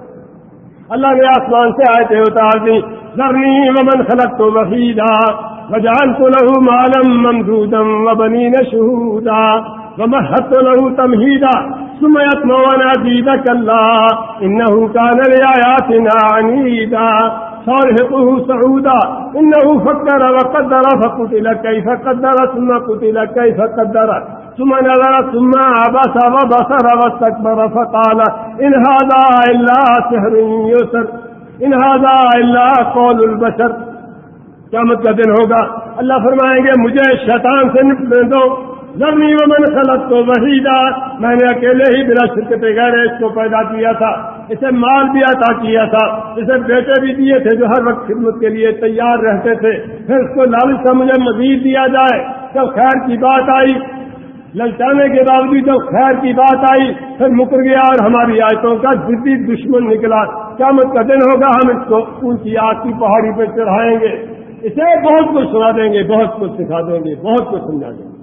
S1: اللہ نے آسمان سے آئے تھے اتار دی، ذرنی ومن خلق تو وحیدہ وجعلت له مالا ممدودا وبنين شهودا ومهدت له تمهيدا ثم يطمع ان ازيد كلا انه كان لآياتنا عنيدا سارهقه سعودا. انه فكر وقدر فقتل كيف قدر، ثم قتل كيف قدر. ثم نظر، ثم عبس وبصر واستكبر فقال ان هذا الا سحر يسر. ان هذا الا قول البشر. قیامت کا دن ہوگا. اللہ فرمائیں گے، مجھے شیطان سے نپٹنے دو. زمین و من خلط تو وہی میں نے اکیلے ہی بلا شرکت غیر اس کو پیدا کیا تھا، اسے مال بھی عطا کیا تھا، اسے بیٹے بھی دیے تھے جو ہر وقت خدمت کے لیے تیار رہتے تھے۔ پھر اس کو لالچ کا مجھے مزید دیا جائے۔ جب خیر کی بات آئی للچانے کے باوجود جب خیر کی بات آئی، پھر مکر گیا اور ہماری آیتوں کا ضدی دشمن نکلا۔ قیامت کا دن ہوگا، ہم اس کو ان کی آگ کی پہاڑی پہ چڑھائیں گے۔ اسے بہت کچھ سنا دیں گے، بہت کچھ سکھا دیں گے، بہت کچھ سمجھا دیں گے۔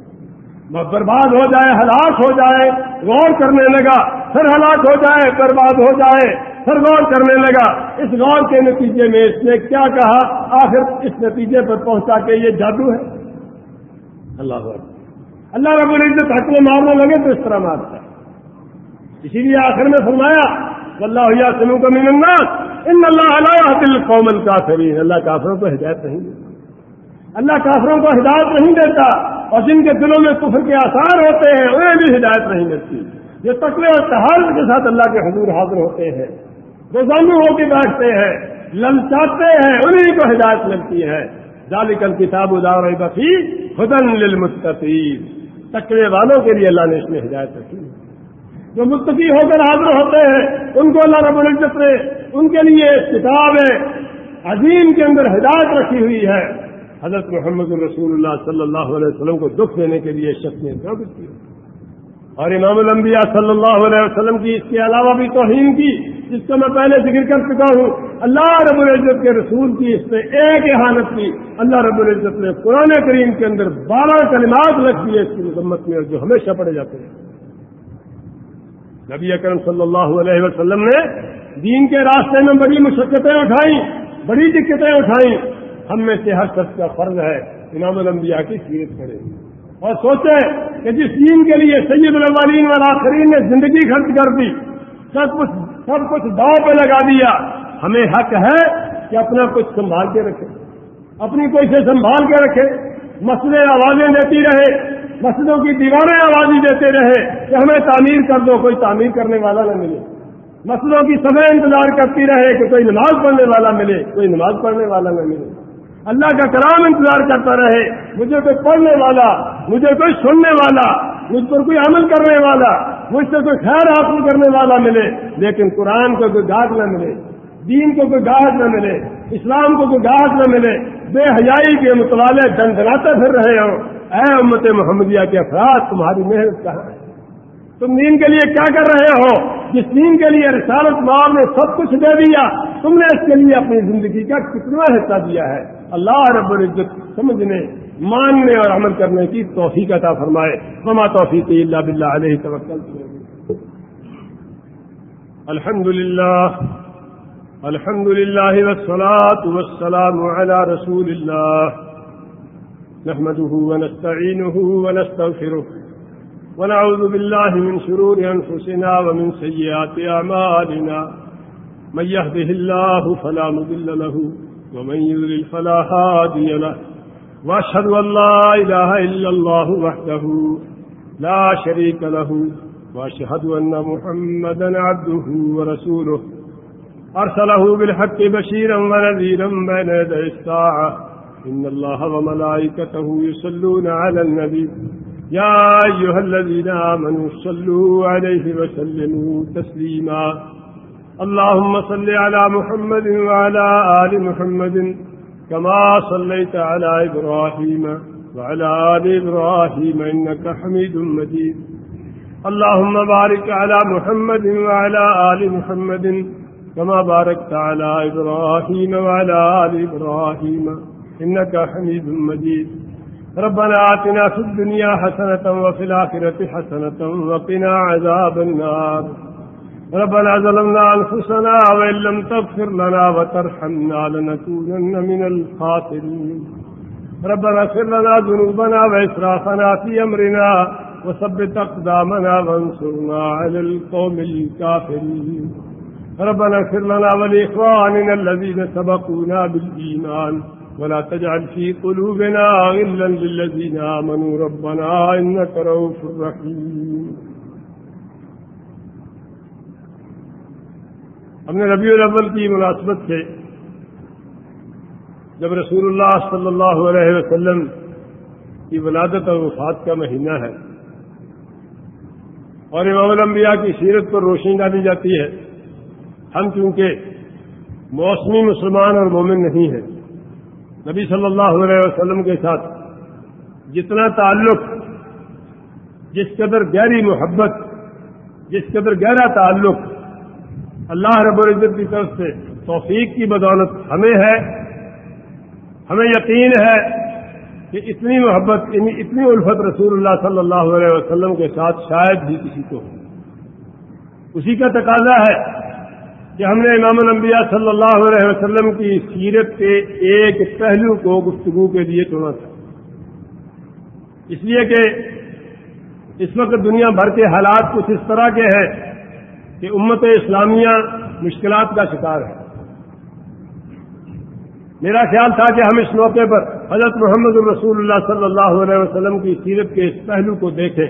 S1: برباد ہو جائے، ہلاک ہو جائے، غور کرنے لگا، پھر ہلاک ہو جائے، برباد ہو جائے، پھر غور کرنے لگا۔ اس غور کے نتیجے میں اس نے کیا کہا؟ آخر اس نتیجے پر پہنچا کے یہ جادو ہے۔ اللہ اللہ رب العزت حق میں مارنے لگے تو اس طرح مارتا ہے۔ اسی لیے آخر میں فرمایا اللہ سنو کا مین ان اللہ علیہ دل قومن کافرین اللہ کافروں کو ہدایت نہیں دیتا۔ اللہ کافروں کو ہدایت نہیں دیتا۔ اور جن کے دلوں میں کفر کے آثار ہوتے ہیں، انہیں بھی ہدایت نہیں ملتی۔ جو تقوی اور تحال کے ساتھ اللہ کے حضور حاضر ہوتے ہیں۔ روزانو ہو کے بیٹھتے ہیں للچاتے ہیں، انہیں کو ہدایت ملتی ہے۔ ذالک کل کتاب ادار بفی خدن للمستقیم تقوی والوں کے لیے اللہ نے اس میں ہدایت رکھی۔ جو مستفی ہو کر حاضر ہوتے ہیں، ان کو اللہ رب العزت نے ان کے لیے کتاب عظیم کے اندر ہدایت رکھی ہوئی ہے۔ حضرت محمد الرسول اللہ صلی اللہ علیہ وسلم کو دکھ دینے کے لیے شخص نے کی اور امام الانبیاء صلی اللہ علیہ وسلم کی اس کے علاوہ بھی توہین کی، جس کو میں پہلے ذکر کر چکا ہوں۔ اللہ رب العزت کے رسول کی اس نے ایک احانت کی، اللہ رب العزت نے قرآن کریم کے اندر بارہ کلمات رکھ دیے اس کی مذمت میں جو ہمیشہ پڑے جاتے ہیں۔ نبی اکرم صلی اللہ علیہ وسلم نے دین کے راستے میں بڑی مشقتیں اٹھائیں، بڑی دقتیں اٹھائیں۔ ہم میں سے ہر شخص کا فرض ہے امام الانبیاء کی سیرت کرے۔ اور سوچے کہ جس دین کے لیے سید الاولین والآخرین نے زندگی خرچ کر دی، سب کچھ سب کچھ داؤ پہ لگا دیا، ہمیں حق ہے کہ اپنا کچھ سنبھال کے رکھے۔ اپنی کوئی سے سنبھال کے رکھے مسئلے آوازیں دیتی رہے، مسجدوں کی دیواریں آوازی دیتے رہے کہ ہمیں تعمیر کر دو، کوئی تعمیر کرنے والا نہ ملے۔ مسجدوں کی سمے انتظار کرتی رہے کہ کوئی نماز پڑھنے والا ملے، کوئی نماز پڑھنے والا نہ ملے۔ اللہ کا کرام انتظار کرتا رہے، مجھے کوئی پڑھنے والا، مجھے کوئی سننے والا، مجھ پر کوئی عمل کرنے والا، مجھ سے کوئی خیر حاصل کرنے والا ملے، لیکن قرآن کو کوئی گاہک نہ ملے، دین کو کوئی گاہک نہ ملے، اسلام کو کوئی گاہک نہ ملے، بے حیائی کے متوالے دناتے پھر رہے ہوں۔ اے امت محمدیہ کے افراد، تمہاری محنت کہاں ہے؟ تم دین کے لیے کیا کر رہے ہو؟ جس دین کے لیے رسالت مار نے سب کچھ دے دیا، تم نے اس کے لیے اپنی زندگی کا کتنا حصہ دیا ہے؟ اللہ رب العزت سمجھنے، ماننے اور عمل کرنے کی توفیق عطا فرمائے۔ مما توفیق اللہ بلّہ علیہ توکل۔ الحمد للہ الحمد للہ والصلاة والسلام على رسول اللہ۔ نحمده ونستعينه ونستغفره ونعوذ بالله من شرور أنفسنا ومن سيئات أعمالنا من يهده الله فلا مضل له ومن يذلل فلا هادي له واشهد ان لا اله الا الله وحده لا شريك له واشهد ان محمدا عبده ورسوله ارسله بالحق بشيرا ونذيرا بين يدي الساعه ان الله وملائكته يصلون على النبي يا ايها الذين امنوا صلوا عليه وسلموا تسليما اللهم صل على محمد وعلى ال محمد كما صليت على إبراهيم وعلى آل إبراهيم إنك حميد مجيد. اللهم بارك على محمد وعلى آل محمد كما باركت على إبراهيم وعلى آل إبراهيم إنك حميد مجيد. ربنا آتنا في الدنيا حسنة وفي الآخرة حسنة وقنا عذاب النار. ربنا ظلمنا أنفسنا وإن لم تغفر لنا وترحمنا لنكونن من الخاسرين. ربنا اغفر لنا ذنوبنا وإسرافنا في أمرنا وثبت أقدامنا وانصرنا على القوم الكافرين. ربنا اغفر لنا ولإخواننا الذين سبقونا بالإيمان ولا تجعل في قلوبنا غلا للذين آمنوا. ربنا إنك روف رحيم. ہم نے ربیع الاول کی مناسبت سے جب رسول اللہ صلی اللہ علیہ وسلم کی ولادت اور وفات کا مہینہ ہے اور امام الانبیاء کی سیرت پر روشنی ڈالی جاتی ہے، ہم چونکہ موسمی مسلمان اور مومن نہیں ہیں، نبی صلی اللہ علیہ وسلم کے ساتھ جتنا تعلق، جس قدر گہری محبت، جس قدر گہرا تعلق اللہ رب العزت کی طرف سے توفیق کی بدولت ہمیں ہے، ہمیں یقین ہے کہ اتنی محبت یعنی اتنی الفت رسول اللہ صلی اللہ علیہ وسلم کے ساتھ شاید ہی کسی کو ہو۔ اسی کا تقاضا ہے کہ ہم نے امام الانبیاء صلی اللہ علیہ وسلم کی سیرت کے ایک پہلو کو گفتگو کے لیے چنا تھا۔ اس لیے کہ اس وقت دنیا بھر کے حالات کچھ اس طرح کے ہیں کہ امت اسلامیہ مشکلات کا شکار ہے۔ میرا خیال تھا کہ ہم اس موقع پر حضرت محمد الرسول اللہ صلی اللہ علیہ وسلم کی سیرت کے اس پہلو کو دیکھیں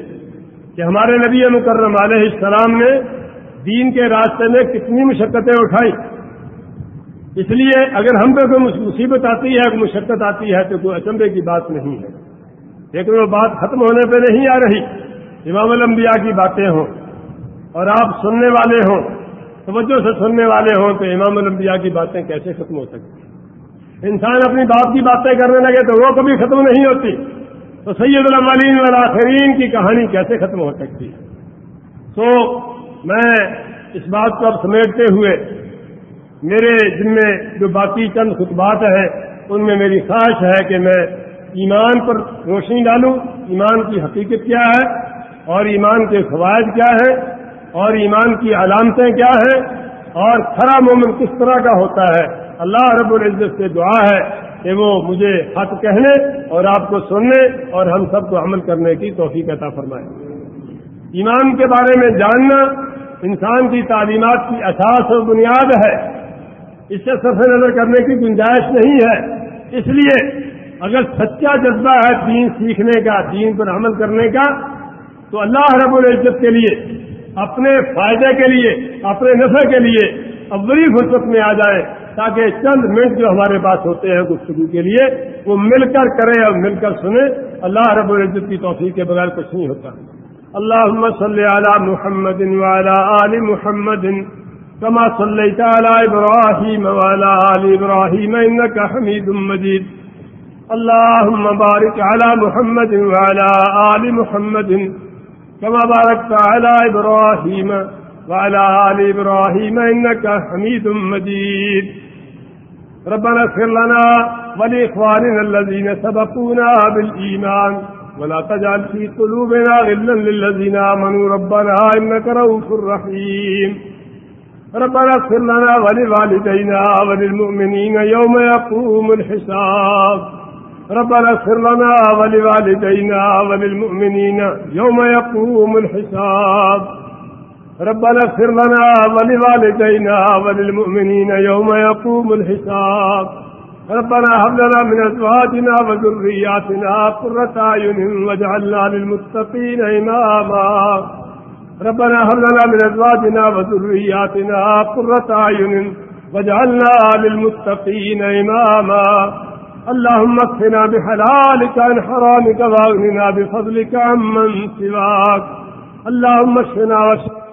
S1: کہ ہمارے نبی مکرم علیہ السلام نے دین کے راستے میں کتنی مشقتیں اٹھائی۔ اس لیے اگر ہم پہ کوئی مصیبت آتی ہے کوئی مشقت آتی ہے تو کوئی اچمبے کی بات نہیں ہے۔ لیکن وہ بات ختم ہونے پہ نہیں آ رہی۔ امام الانبیاء کی باتیں ہوں۔ اور آپ سننے والے ہوں، توجہ سے سننے والے ہوں تو امام الانبیاء کی باتیں کیسے ختم ہو سکتی؟ انسان اپنی باپ کی باتیں کرنے لگے تو وہ کبھی ختم نہیں ہوتی۔ تو سید الاولین والآخرین کی کہانی کیسے ختم ہو سکتی؟ تو میں اس بات کو اب سمیٹتے ہوئے میرے جن میں جو باقی چند خطبات ہیں، ان میں میری خواہش ہے کہ میں ایمان پر روشنی ڈالوں۔ ایمان کی حقیقت کیا ہے اور ایمان کے فوائد کیا ہیں؟ اور ایمان کی علامتیں کیا ہیں اور کھڑا مومن کس طرح کا ہوتا ہے؟ اللہ رب العزت سے دعا ہے کہ وہ مجھے حق کہنے اور آپ کو سننے اور ہم سب کو عمل کرنے کی توفیق عطا فرمائے۔ ایمان کے بارے میں جاننا انسان کی تعلیمات کی اساس و بنیاد ہے۔ اس سے سفر نظر کرنے کی گنجائش نہیں ہے۔ اس لیے اگر سچا جذبہ ہے دین سیکھنے کا، دین پر عمل کرنے کا، تو اللہ رب العزت کے لیے اپنے فائدے کے لیے، اپنے نفع کے لیے اولی فرصت میں آ جائے تاکہ چند منٹ جو ہمارے پاس ہوتے ہیں گفتگو کے لیے، وہ مل کر کریں اور مل کر سنیں۔ اللہ رب العزت کی توفیق کے بغیر کچھ نہیں ہوتا۔ اللہ صلی علی محمد وعلى آل محمد كما صليت على إبراهيم وعلى آل إبراهيم إنك حميد مجيد اللهم بارك على محمد وعلى آل محمد كما باركت على إبراهيم وعلى آل إبراهيم إنك حميد مجيد. ربنا اغفر لنا ولإخواننا الذين سبقونا بالإيمان ولا تجعل في قلوبنا غلا للذين آمنوا. ربنا إنك روح رحيم. ربنا اغفر لنا ولوالدينا وللمؤمنين يوم يقوم الحساب. ربنا اغفر لنا ولوالدينا وللمؤمنين يوم يقوم الحساب. ربنا اغفر لنا ولوالدينا وللمؤمنين يوم يقوم الحساب. ربنا هب لنا من أزواجنا وذرياتنا قرة أعين واجعلنا للمتقين إماما. ربنا هب لنا من أزواجنا وذرياتنا قرة أعين واجعلنا للمتقين إماما. اللهم اكفنا بحلالك عن حرامك واغننا بفضلك عمن سواك. اللهم اشفنا واشفنا